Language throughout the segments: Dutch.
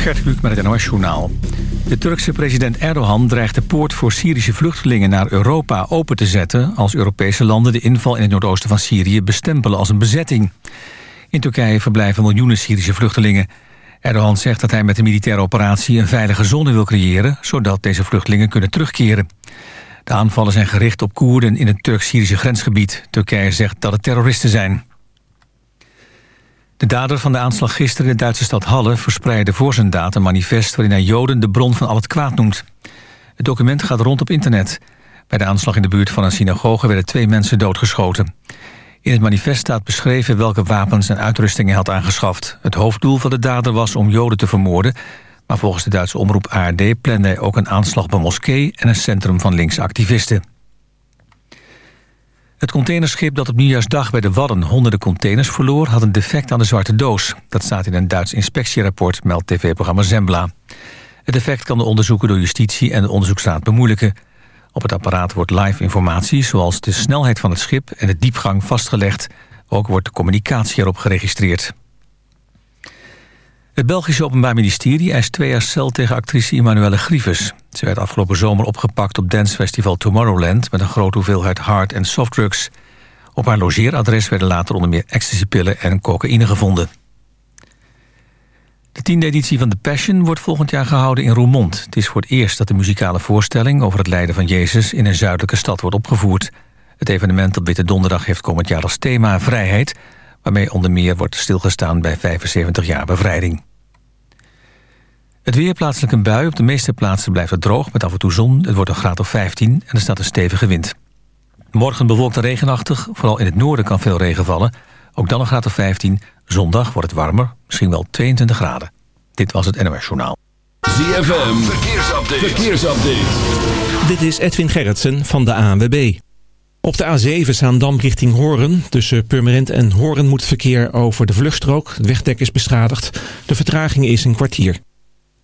Gert Kluk met het NOS Journaal. De Turkse president Erdogan dreigt de poort voor Syrische vluchtelingen naar Europa open te zetten... als Europese landen de inval in het noordoosten van Syrië bestempelen als een bezetting. In Turkije verblijven miljoenen Syrische vluchtelingen. Erdogan zegt dat hij met de militaire operatie een veilige zone wil creëren... zodat deze vluchtelingen kunnen terugkeren. De aanvallen zijn gericht op Koerden in het Turk-Syrische grensgebied. Turkije zegt dat het terroristen zijn. De dader van de aanslag gisteren in de Duitse stad Halle... verspreidde voor zijn daad een manifest... waarin hij Joden de bron van al het kwaad noemt. Het document gaat rond op internet. Bij de aanslag in de buurt van een synagoge... werden twee mensen doodgeschoten. In het manifest staat beschreven welke wapens en uitrustingen hij had aangeschaft. Het hoofddoel van de dader was om Joden te vermoorden... maar volgens de Duitse omroep ARD plande hij ook een aanslag een moskee... en een centrum van linkse activisten. Het containerschip dat op nieuwjaarsdag bij de Wadden honderden containers verloor... had een defect aan de zwarte doos. Dat staat in een Duits inspectierapport, meldt tv-programma Zembla. Het defect kan de onderzoeken door justitie en de onderzoeksraad bemoeilijken. Op het apparaat wordt live informatie zoals de snelheid van het schip... en de diepgang vastgelegd. Ook wordt de communicatie erop geregistreerd. Het Belgische Openbaar Ministerie eist twee jaar cel tegen actrice Emmanuelle Grieves. Ze werd afgelopen zomer opgepakt op dancefestival Tomorrowland... met een grote hoeveelheid hard- en softdrugs. Op haar logeeradres werden later onder meer ecstasypillen en cocaïne gevonden. De tiende editie van The Passion wordt volgend jaar gehouden in Roermond. Het is voor het eerst dat de muzikale voorstelling over het lijden van Jezus... in een zuidelijke stad wordt opgevoerd. Het evenement op Witte Donderdag heeft komend jaar als thema vrijheid... waarmee onder meer wordt stilgestaan bij 75 jaar bevrijding. Het weer plaatselijk een bui. Op de meeste plaatsen blijft het droog met af en toe zon. Het wordt een graad of 15 en er staat een stevige wind. Morgen bewolkt en regenachtig. Vooral in het noorden kan veel regen vallen. Ook dan een graad of 15. Zondag wordt het warmer, misschien wel 22 graden. Dit was het NOS Journaal. ZFM, verkeersupdate. verkeersupdate. Dit is Edwin Gerritsen van de ANWB. Op de A7 Zaandam richting Horen. Tussen Purmerend en Horen moet verkeer over de vluchtstrook. Het wegdek is beschadigd. De vertraging is een kwartier.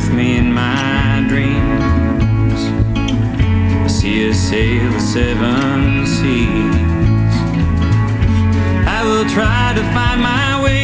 With me in my dreams. I see us sail the seven seas. I will try to find my way.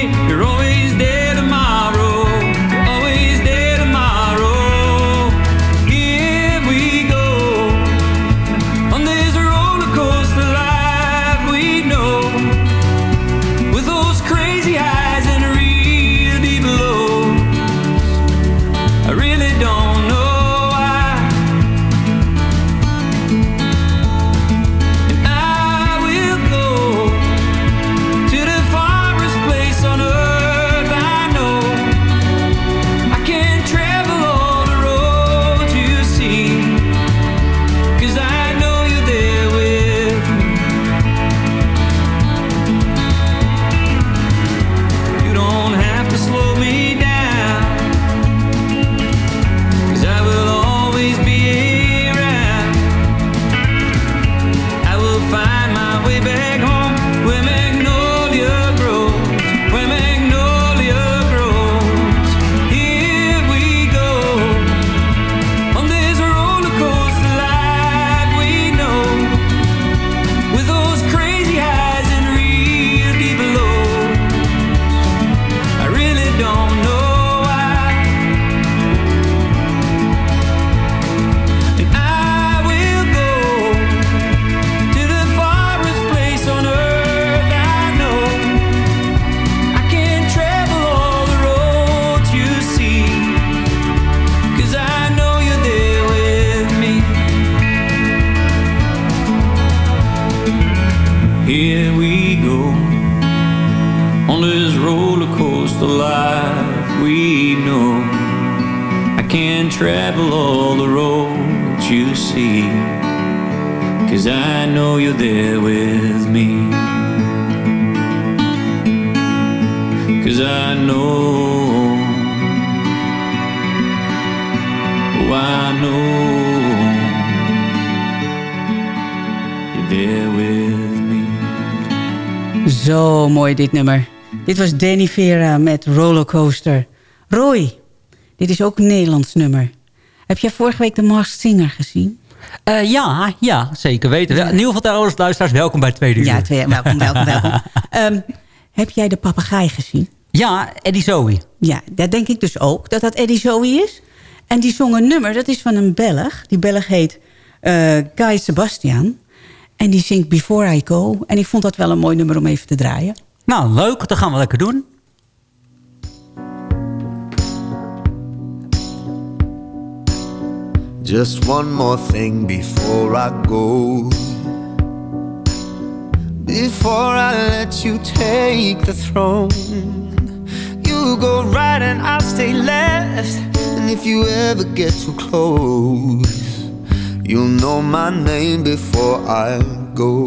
Mooi dit nummer. Dit was Danny Vera met Rollercoaster. Roy, dit is ook een Nederlands nummer. Heb jij vorige week de Masked Singer gezien? Eh, ja, ja, zeker weten. In ieder geval trouwens, luisteraars, welkom bij tweede uur. Ja, twee, welkom, welkom, welkom. Ehm, heb jij de papegaai gezien? Ja, Eddie Zoe. Ja, dat denk ik dus ook, dat dat Eddie Zoe is. En die zong een nummer, dat is van een Belg. Die Belg heet eh Guy Sebastian. En die zingt Before I Go. En ik vond dat wel een mooi nummer om even te draaien. Nou, leuk. Dat gaan we lekker doen. Just one more thing before I go. Before I let you take the throne, you go right and I'll stay left. And if you ever get too close, you'll know my name before I go.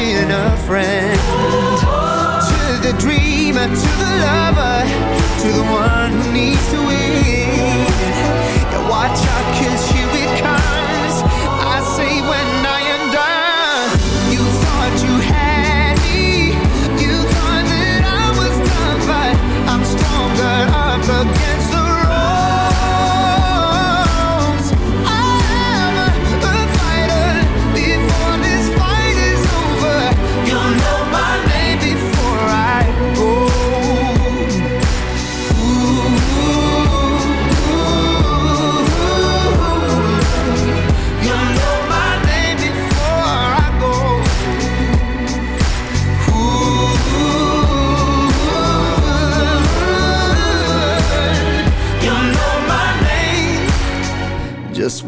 needs to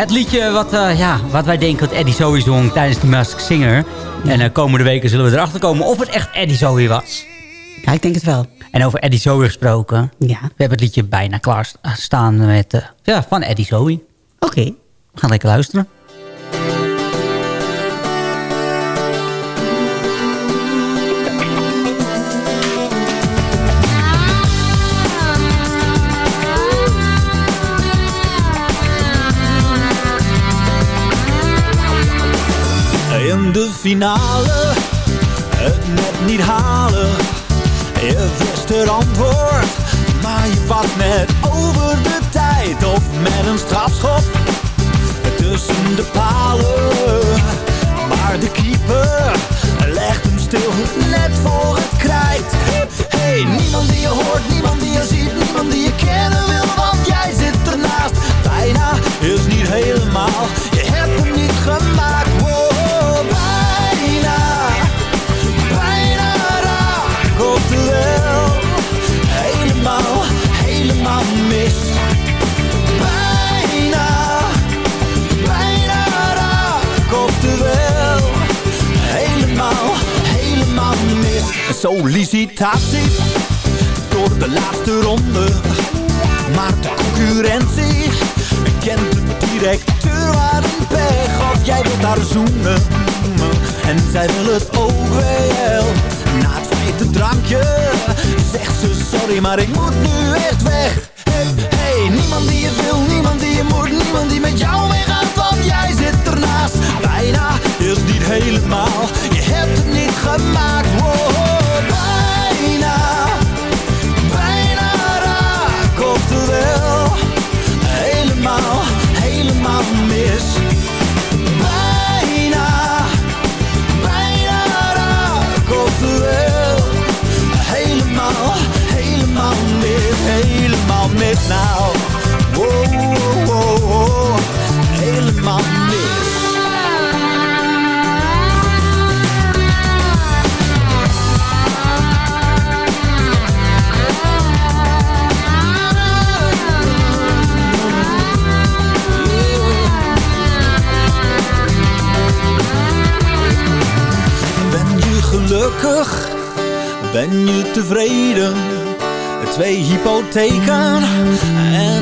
Het liedje wat, eh, ja, wat wij denken dat Eddie Zoe zong tijdens de Mask Singer. En uh, komende weken zullen we erachter komen of het echt Eddie Zoe was. Ja, ik denk het wel. En over Eddie Zoe gesproken. Ja. We hebben het liedje bijna klaar sta- staan met, eh, ja, van Eddie Zoe. Oké. We gaan lekker luisteren. Finale, het net niet halen. Je wist het antwoord, maar je was net over de tijd. Of met een strafschop tussen de palen. Maar de keeper legt hem stil, net voor het krijt. Hey, niemand die je hoort, niemand die je ziet, niemand die je kennen wil. Want jij zit ernaast, bijna is niet helemaal. Je hebt hem niet gemaakt, Sollicitatie door de laatste ronde. Maar de concurrentie kent de directeur waar een pech. Of jij wilt haar zoenen en zij wil het ook wel. Na het vijfde drankje zegt ze sorry, maar ik moet nu echt weg. Hey, hey, niemand die je wil, niemand die je moet, niemand die met jou jij zit ernaast. Bijna is niet helemaal, je hebt het niet gemaakt. Wow, Both taken and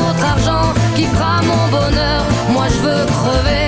votre argent qui fera mon bonheur. Moi je veux crever.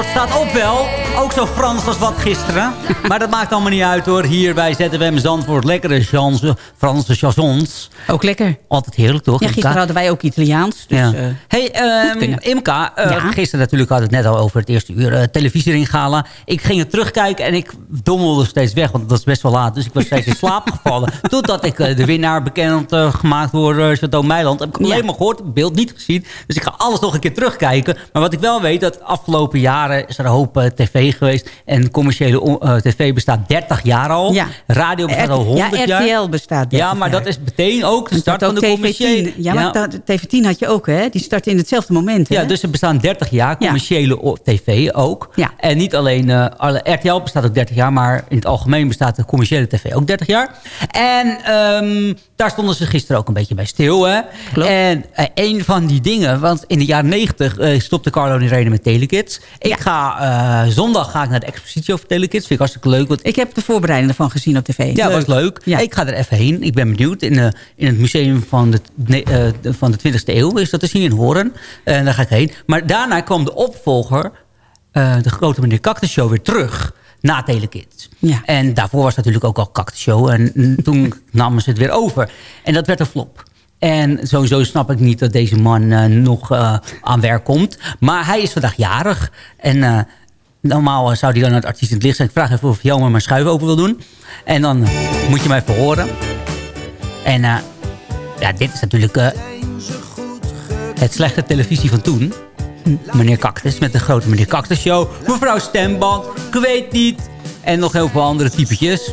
Zandvoort staat op wel ook zo Frans als wat gisteren. Maar dat maakt allemaal niet uit hoor. Hier bij ZFM Zandvoort. Lekkere chanson, Franse chansons. Ook lekker. Altijd heerlijk toch? Ja, gisteren hadden wij ook Italiaans. Dus, Ja. eh, hey, ehm. Imka, eh, Ja. gisteren natuurlijk hadden we het net al over het eerste uur uh, televisiering gala. Ik ging het terugkijken en ik dommelde steeds weg, want het was best wel laat. Dus ik was steeds in slaap gevallen. Totdat ik eh, de winnaar bekend eh, gemaakt door uh, Chateau Meiland. Heb ik alleen maar gehoord, het beeld niet gezien. Dus ik ga alles nog een keer terugkijken. Maar wat ik wel weet, dat afgelopen jaren is er een hoop eh, tv geweest. En commerciële eh, tv bestaat 30 jaar al. Ja. Radio bestaat al 100 ja, jaar. RTL bestaat 30 Ja, maar jaar. dat is meteen ook de start van de TV10. commerciële... Ja, maar dat- TV10 had je ook, hè? Die startte in hetzelfde moment, hè? Ja, dus er bestaan 30 jaar, commerciële tv ook. Ja. En niet alleen, eh, alle, RTL bestaat ook 30 jaar, maar in het algemeen bestaat de commerciële tv ook 30 jaar. En ehm, daar stonden ze gisteren ook een beetje bij stil. Hè? En eh, een van die dingen, want in de jaren 90 eh, stopte Carlo en Irene met Telekids. Ik ga, zondag ga ik naar de expositie over Telekids. Vind ik hartstikke leuk. Want Ik heb de voorbereiding ervan gezien op tv. ja, was leuk. Ik ga er even heen. Ik ben benieuwd. In, eh, in het museum van de, eh, van de 20e eeuw is dat te zien in Horen. En daar ga ik heen. Maar daarna kwam de opvolger, eh, de grote meneer Cactus Show, weer terug. Na Telekids. Ja. En daarvoor was natuurlijk ook al Cactus Show. En toen namen ze het weer over. En dat werd een flop. En sowieso snap ik niet dat deze man eh, nog eh, aan werk komt. Maar hij is vandaag jarig. En eh, normaal zou hij dan het artiest in het licht zijn. Ik vraag even of Jelmer mijn schuif open wil doen. En dan eh, moet je mij even horen. En eh, ja, dit is natuurlijk eh, het slechte televisie van toen. Hm, Meneer Cactus met de grote Meneer Cactus Show. Mevrouw Stemband, ik weet niet. En nog heel veel andere typetjes.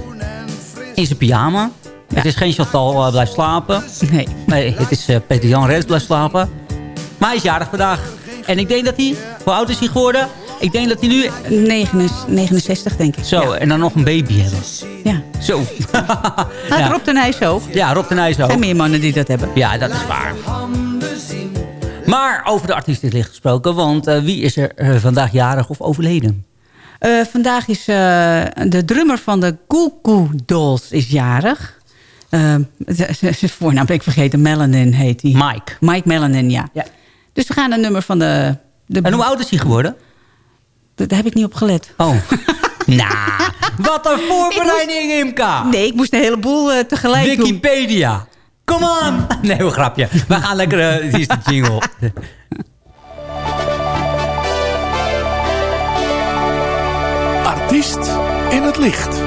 In zijn pyjama. Het is geen Chantal eh, blijft slapen. Nee. Nee, het is eh, Peter Jan Rens blijft slapen. Maar hij is jarig vandaag. En ik denk dat hij... Hoe oud is hij geworden? Ik denk dat hij nu... 69, denk ik. Zo, en dan nog een baby hebben. Ja. Zo. Had Rob de Nijs ook. Ja, Rob de Nijs Er ook. zijn meer mannen die dat hebben. Ja, dat is waar. Maar over de artiest in het licht gesproken. Want eh, wie is er eh, vandaag jarig of overleden? Eh, vandaag is de drummer van de Cool Dolls is jarig. Zijn voornaam ben ik vergeten. Melanin heet hij. Mike. Mike Melanin, ja. Ja. Dus we gaan een nummer van de... de En hoe oud is hij geworden? Daar heb ik niet op gelet. Oh. nou, wat een voorbereiding, Imka. Nee, ik moest een heleboel eh, tegelijk doen. Wikipedia. Kom on. Nee, hoe grapje. We gaan lekker... eh, hier is de jingle. Artiest in het licht.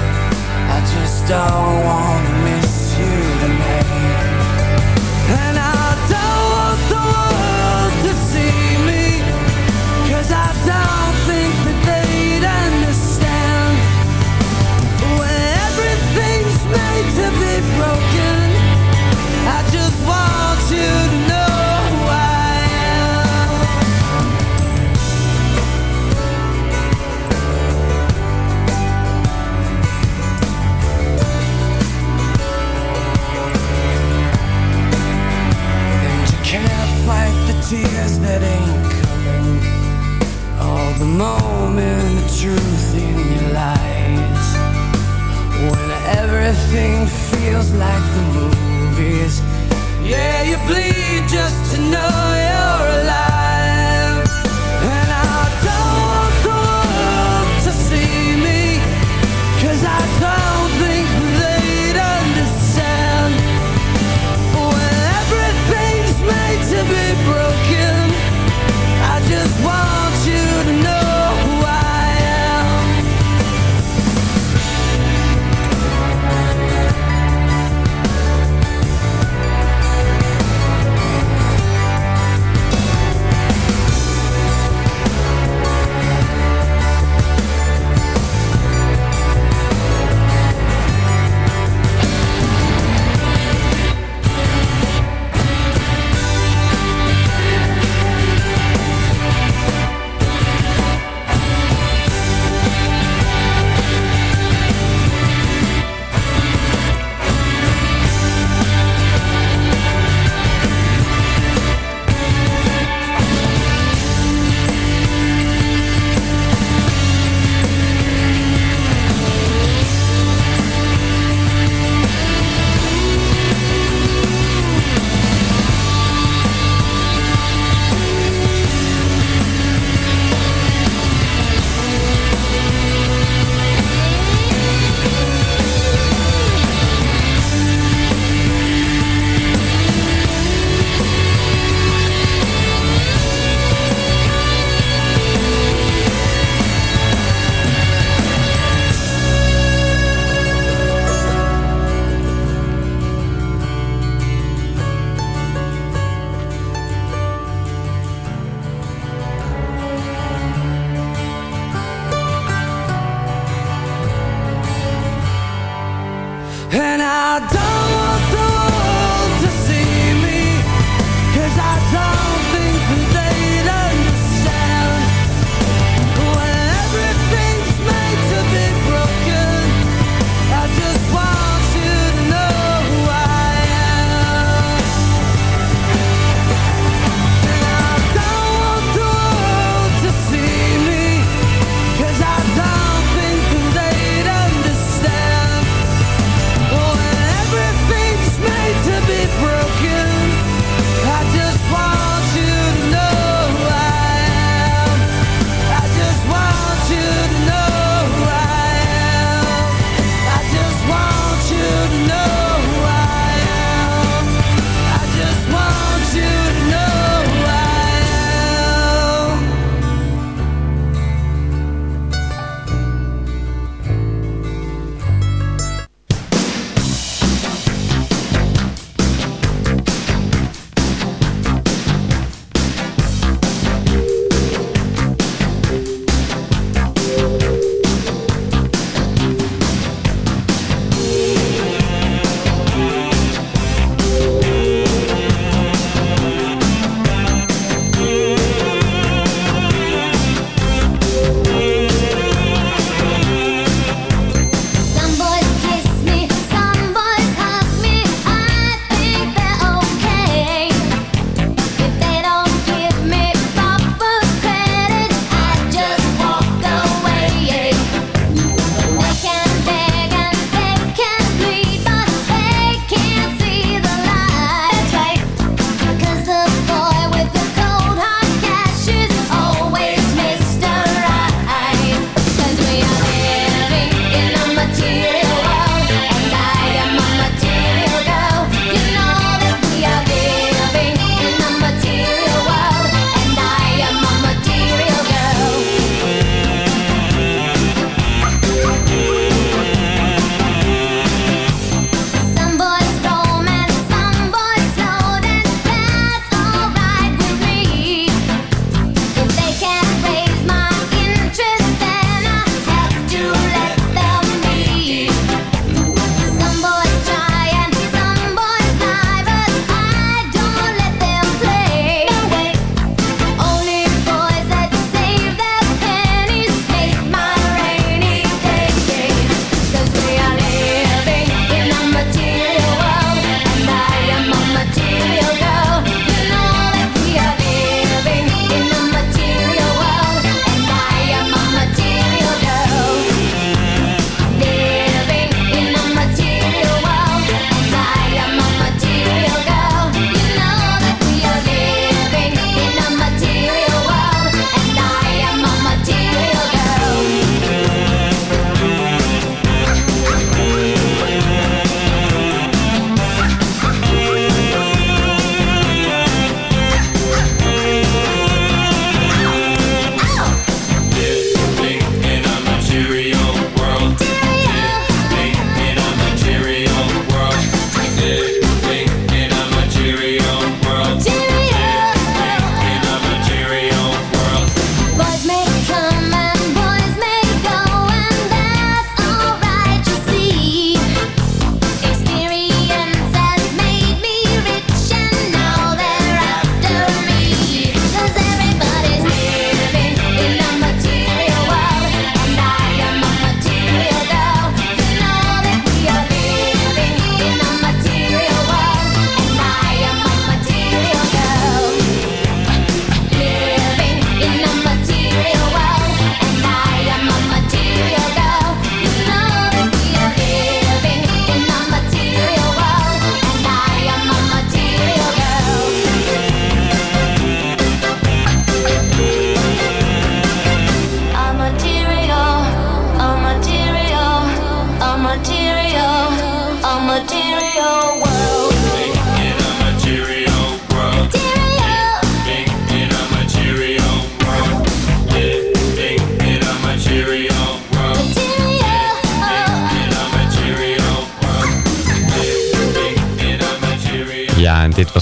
just don't wanna miss you tonight. And I don't want the world the moment of truth in your lies. When everything feels like the movies. Yeah, you bleed just to know you're alive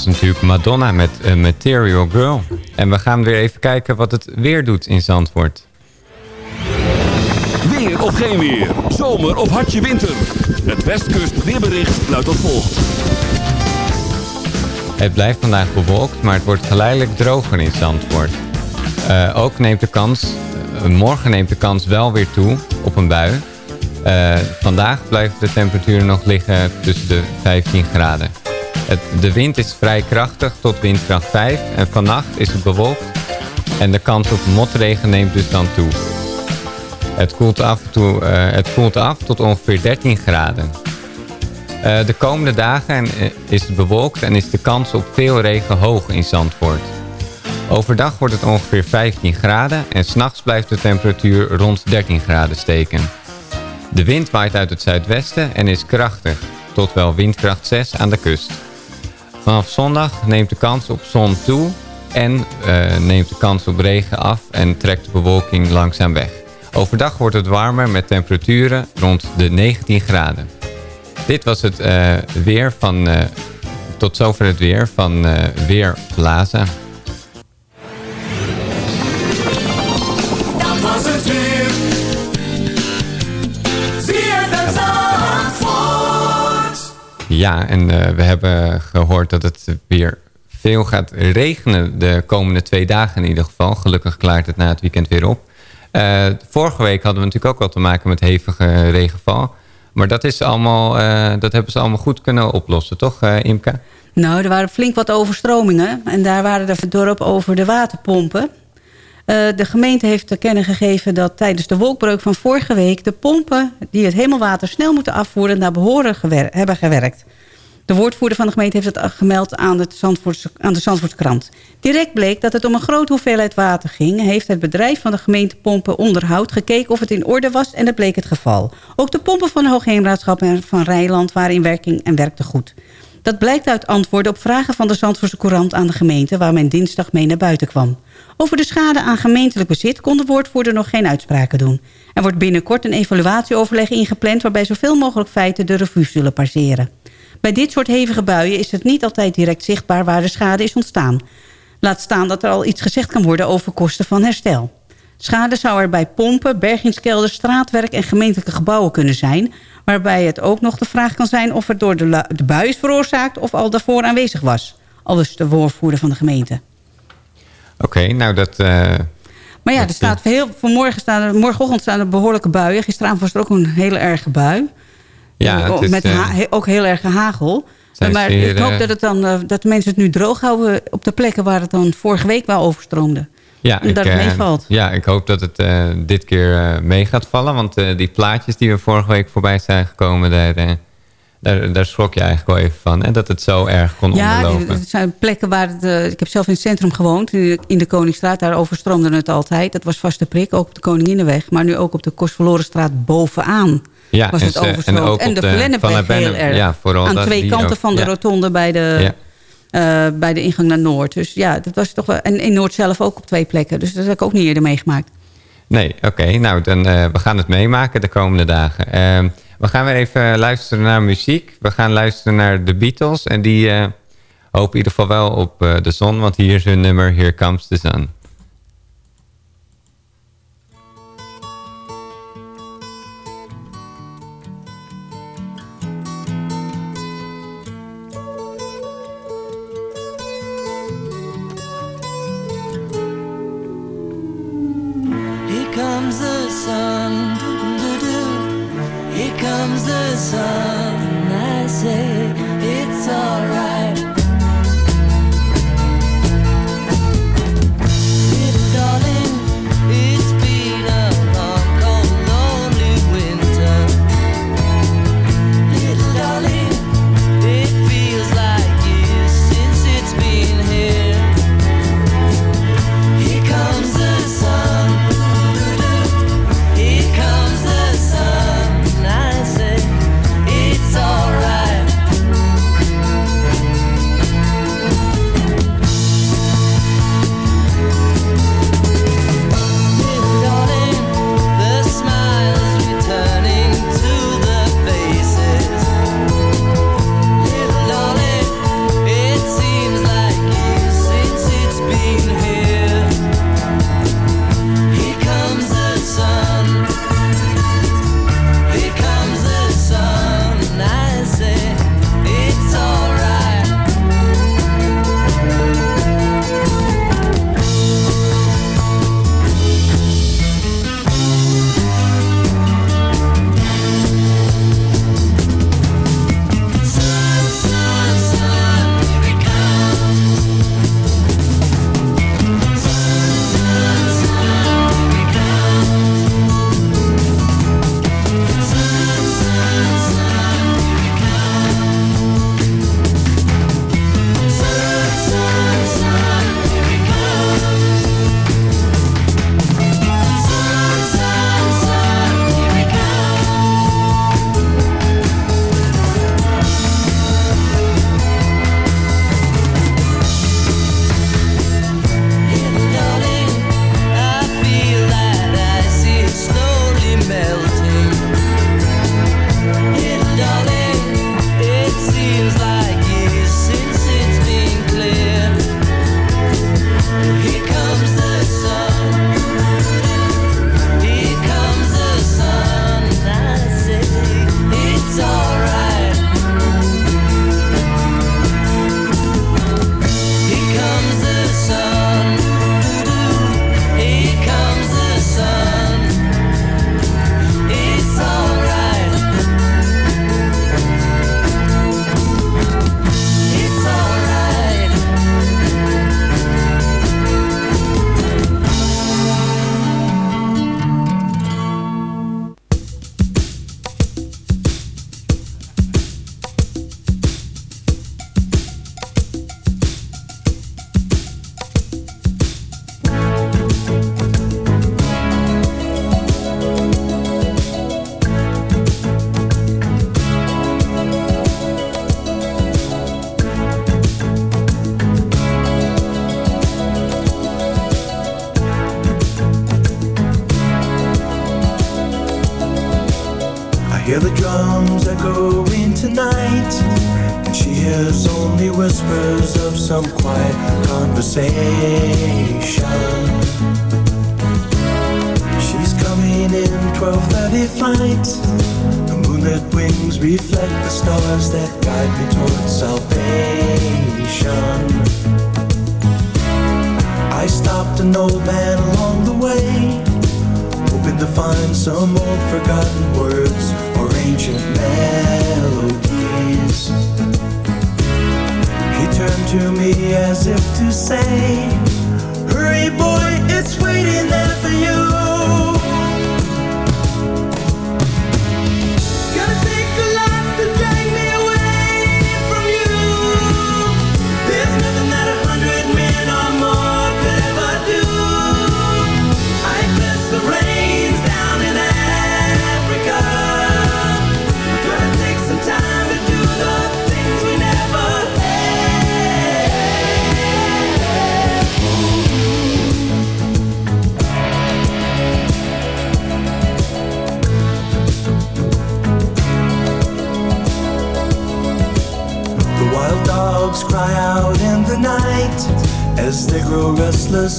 natuurlijk Madonna met eh, Material Girl. En we gaan weer even kijken wat het weer doet in Zandvoort. Weer of geen weer. Zomer of hartje winter. Het Westkust weerbericht luidt als volgt. Het blijft vandaag bewolkt, maar het wordt geleidelijk droger in Zandvoort. Eh, ook neemt de kans, eh, morgen neemt de kans wel weer toe op een bui. Vandaag blijft de temperatuur nog liggen tussen de 15 graden. De wind is vrij krachtig tot windkracht 5 en vannacht is het bewolkt en de kans op motregen neemt dus dan toe. Het koelt af, toe, eh, het koelt af tot ongeveer 13 graden. Eh, de komende dagen eh, is het bewolkt en is de kans op veel regen hoog in Zandvoort. Overdag wordt het ongeveer 15 graden en s'nachts blijft de temperatuur rond 13 graden steken. De wind waait uit het zuidwesten en is krachtig, tot wel windkracht 6 aan de kust. Vanaf zondag neemt de kans op zon toe en eh, neemt de kans op regen af en trekt de bewolking langzaam weg. Overdag wordt het warmer met temperaturen rond de 19 graden. Dit was het eh, weer van, eh, tot zover het weer van eh Ja, en eh, we hebben gehoord dat het weer veel gaat regenen de komende twee dagen in ieder geval. Gelukkig klaart het na het weekend weer op. Eh, vorige week hadden we natuurlijk ook wel te maken met hevige regenval. Maar dat, is allemaal, eh, dat hebben ze allemaal goed kunnen oplossen, toch eh, Imka? Nou, er waren flink wat overstromingen. En daar waren het dorp over de waterpompen. Eh, de gemeente heeft te kennen gegeven dat tijdens de wolkbreuk van vorige week... de pompen die het hemelwater snel moeten afvoeren naar behoren gewer- hebben gewerkt. De woordvoerder van de gemeente heeft het gemeld aan, het aan de Zandvoortskrant. Direct bleek dat het om een grote hoeveelheid water ging. Heeft het bedrijf van de gemeente Pompen Onderhoud gekeken of het in orde was en dat bleek het geval. Ook de pompen van de Hoogheemraadschap en van Rijnland waren in werking en werkten goed. Dat blijkt uit antwoorden op vragen van de Zandvoortse Courant aan de gemeente... waar men dinsdag mee naar buiten kwam. Over de schade aan gemeentelijk bezit kon de woordvoerder nog geen uitspraken doen. Er wordt binnenkort een evaluatieoverleg ingepland... waarbij zoveel mogelijk feiten de revue zullen passeren. Bij dit soort hevige buien is het niet altijd direct zichtbaar waar de schade is ontstaan. Laat staan dat er al iets gezegd kan worden over kosten van herstel. Schade zou er bij pompen, bergingskelders, straatwerk en gemeentelijke gebouwen kunnen zijn... waarbij het ook nog de vraag kan zijn of het door de, de bui is veroorzaakt... of al daarvoor aanwezig was. Al dus de woordvoerder van de gemeente. Oké, nou dat... eh, Maar ja, er staat heel, vanmorgen staan er, morgenochtend staan er behoorlijke buien. Gisteravond was er ook een hele erge bui. Ja, Eh, het is, Met eh, he- ook heel erge hagel. maar zeer, ik hoop dat, het dan, dat de mensen het nu droog houden op de plekken waar het dan vorige week wel overstroomde. Ja, En dat het eh, meevalt. Ja, ik hoop dat het dit keer eh, mee gaat vallen. Want die plaatjes die we vorige week voorbij zijn gekomen... daar, daar, daar schrok je eigenlijk wel even van. En dat het zo erg kon Ja, onderlopen. het zijn plekken waar het, eh, ik heb zelf in het centrum gewoond, in de, in de Koningsstraat. Daar overstroomde het altijd. Dat was vaste prik, ook op de Koninginnenweg. Maar nu ook op de Kostverlorenstraat bovenaan Ja, was en het ze- en overstroomd. ook En, de de der heel erg. ja, vooral Aan dat- twee kanten ook, van de ja. rotonde bij de, eh, bij de ingang naar Noord. Dus ja, dat was toch wel... En in Noord zelf ook op twee plekken. Dus dat heb ik ook niet eerder meegemaakt. Nee, oké. nou, dan, eh, we gaan het meemaken de komende dagen. We gaan weer even luisteren naar muziek. We gaan luisteren naar de Beatles. En die eh, hopen in ieder geval wel op eh, de zon. Want hier is hun nummer Here Comes the Sun.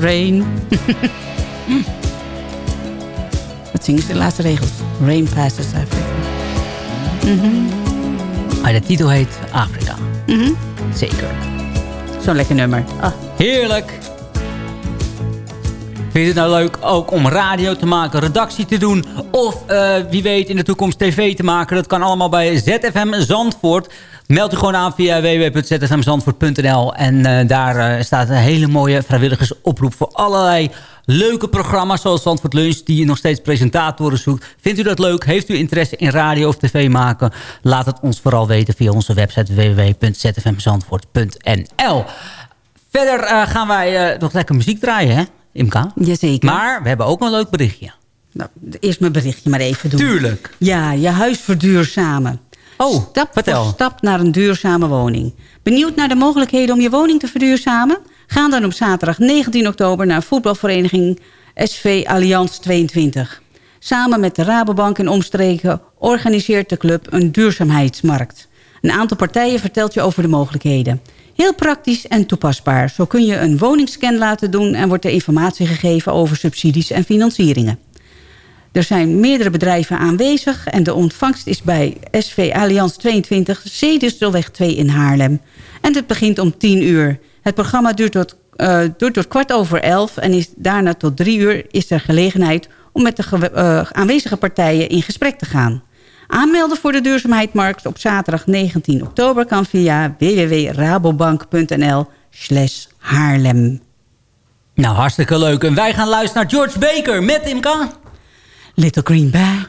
Rain. Wat zingen ze de laatste regels? Rain passes Africa. Maar de titel heet Afrika. Mhm. Zeker. Zo'n lekker nummer. Ah. Heerlijk. Vind je het nou leuk ook om radio te maken, redactie te doen... of eh, wie weet in de toekomst tv te maken? Dat kan allemaal bij ZFM Zandvoort. Meld u gewoon aan via www.zfmzandvoort.nl. En eh, daar eh, staat een hele mooie vrijwilligersoproep... voor allerlei leuke programma's zoals Zandvoort Lunch... die nog steeds presentatoren zoekt. Vindt u dat leuk? Heeft u interesse in radio of tv maken? Laat het ons vooral weten via onze website www.zfmzandvoort.nl. Verder eh, gaan wij nog lekker muziek draaien, hè, Imka? Jazeker. Maar we hebben ook een leuk berichtje. Nou, eerst mijn berichtje maar even doen. Tuurlijk. Ja, je huis verduurzamen. Oh, stap vertel. voor stap naar een duurzame woning. Benieuwd naar de mogelijkheden om je woning te verduurzamen? Ga dan op zaterdag 19 oktober naar voetbalvereniging SV Allianz 22. Samen met de Rabobank en omstreken organiseert de club een duurzaamheidsmarkt. Een aantal partijen vertelt je over de mogelijkheden. Heel praktisch en toepasbaar. Zo kun je een woningscan laten doen... en wordt er informatie gegeven over subsidies en financieringen. Er zijn meerdere bedrijven aanwezig en de ontvangst is bij SV Allianz 22 Cedusselweg 2 in Haarlem. En het begint om 10 uur. Het programma duurt tot, eh, duurt tot kwart over 11 en is daarna tot 3 uur is er gelegenheid om met de eh, aanwezige partijen in gesprek te gaan. Aanmelden voor de duurzaamheidsmarkt op zaterdag 19 oktober kan via www.rabobank.nl slash Haarlem. Nou, hartstikke leuk. En wij gaan luisteren naar George Baker met Imka. Little Green Bag.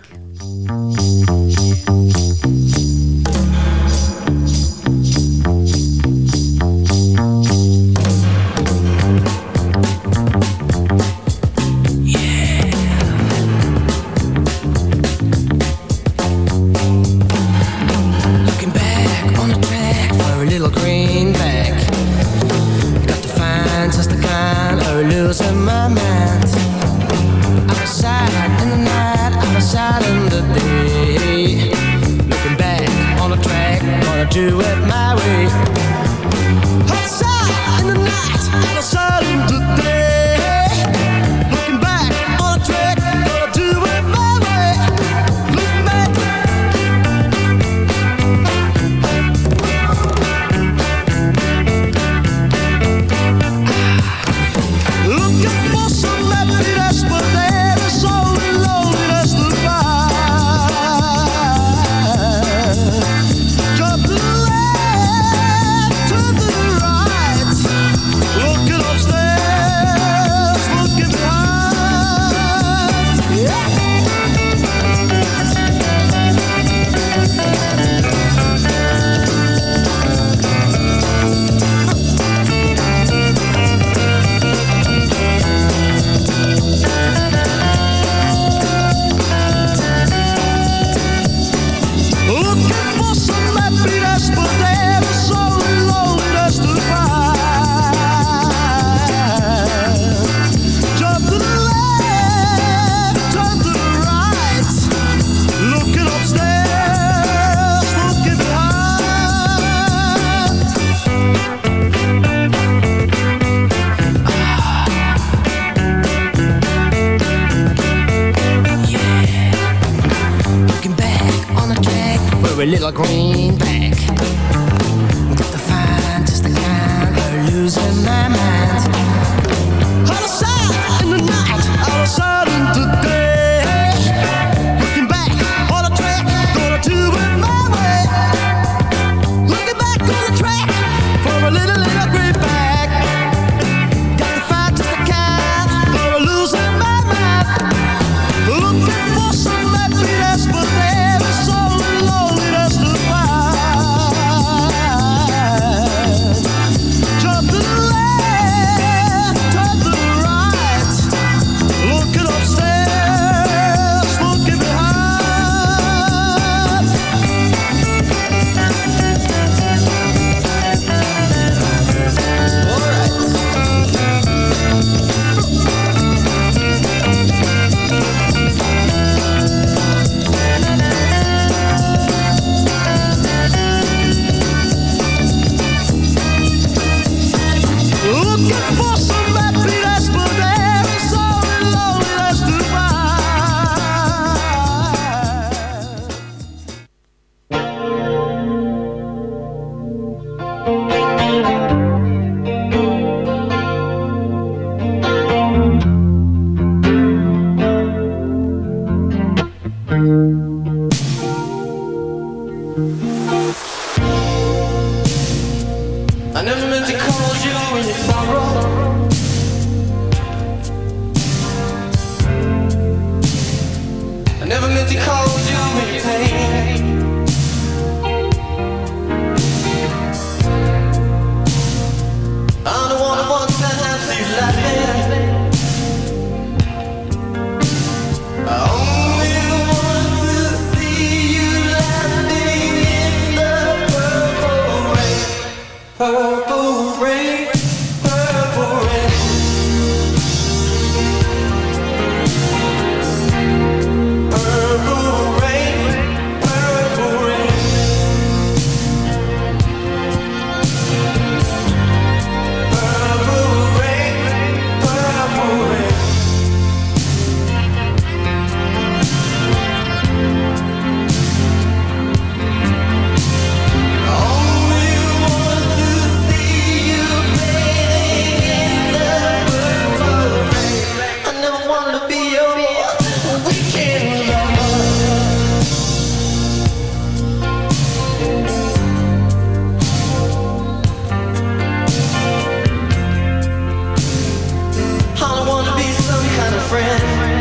do it friend.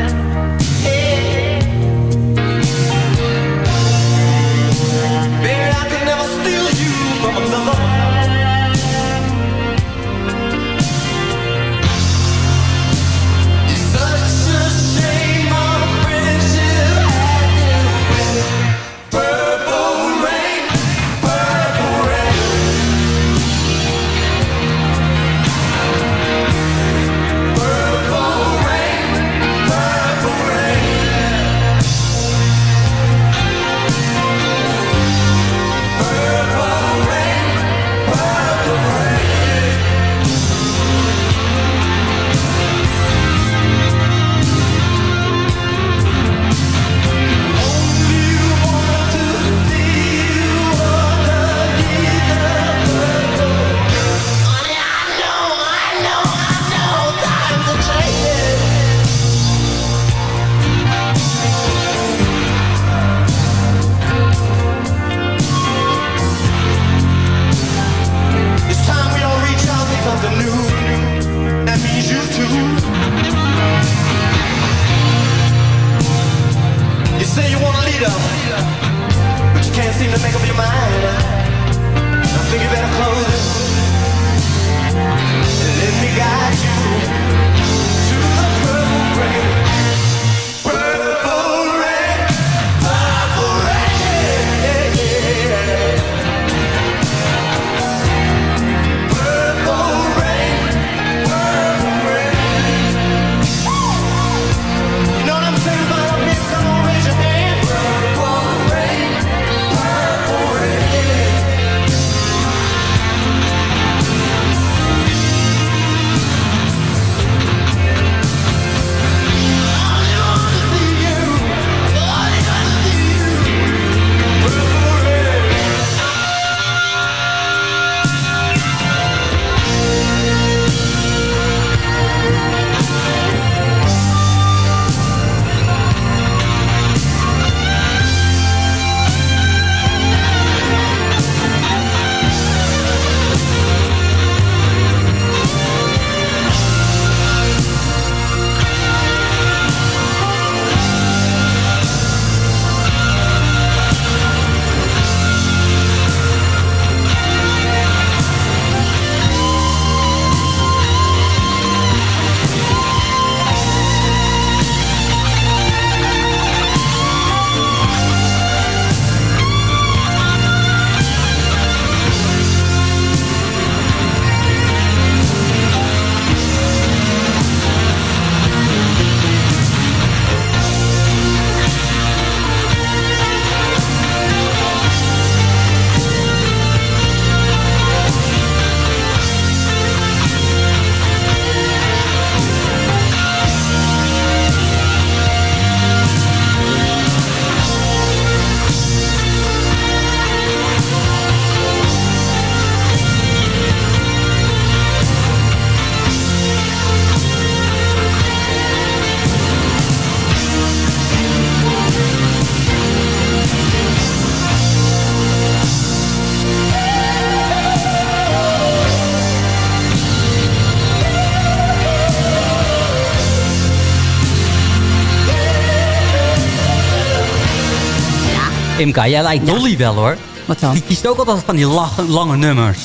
Imka, jij lijkt Dolly wel hoor. Wat dan? Die kiest ook altijd van die lange nummers.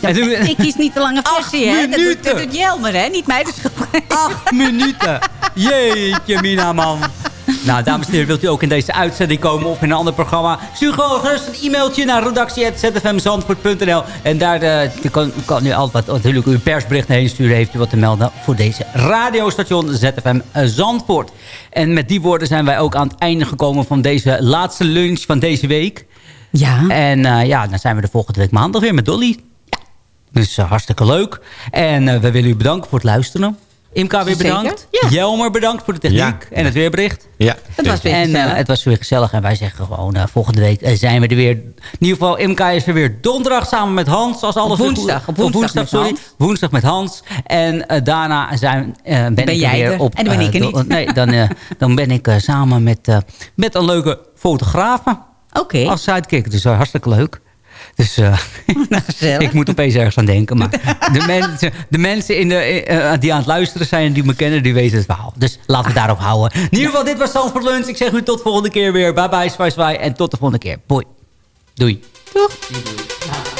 En toen- Ik kies niet de lange versie, hè? Dat doet, minuten. dat doet Jelmer, hè? Niet mij dus. Acht minuten. Jeetje, Mina, man. Nou, dames en heren, wilt u ook in deze uitzending komen of in een ander programma? Stuur gewoon gerust een e-mailtje naar redactie.zfmzandvoort.nl En daar eh, je kan, kan u altijd natuurlijk uw persbericht heen sturen. Heeft u wat te melden voor deze radiostation ZFM Zandvoort. En met die woorden zijn wij ook aan het einde gekomen van deze laatste lunch van deze week. Ja. En eh, ja, dan zijn we de volgende week maandag weer met Dolly. Dus eh, hartstikke leuk. En eh, we willen u bedanken voor het luisteren. Imka weer bedankt. ja. Jelmer bedankt voor de techniek Ja. en het weerbericht. Ja, Het was weer En eh, het was weer gezellig. En wij zeggen gewoon, eh, volgende week eh, zijn we er weer. In ieder geval, Imka is er weer donderdag samen met Hans. Als alles Op woensdag, goed- op woensdag met sorry. Hans. Woensdag met Hans. En daarna zijn, eh, ben, ik er jij weer er. op... En dan ben ik er niet. Nee, dan, eh, dan ben ik samen met, eh, met een leuke fotografe. Oké. Als sidekick. Dus hartstikke leuk. Dus eh, Nou, ik moet opeens ergens aan denken. Maar de mensen, de mensen in de, eh, die aan het luisteren zijn en die me kennen, die weten het verhaal. Dus laten we daarop houden. In ieder geval, dit was Zandvoort Lunch. Ik zeg u tot de volgende keer weer. Bye bye, zwaai zwaai. En tot de volgende keer. Boi. Doei. Doeg.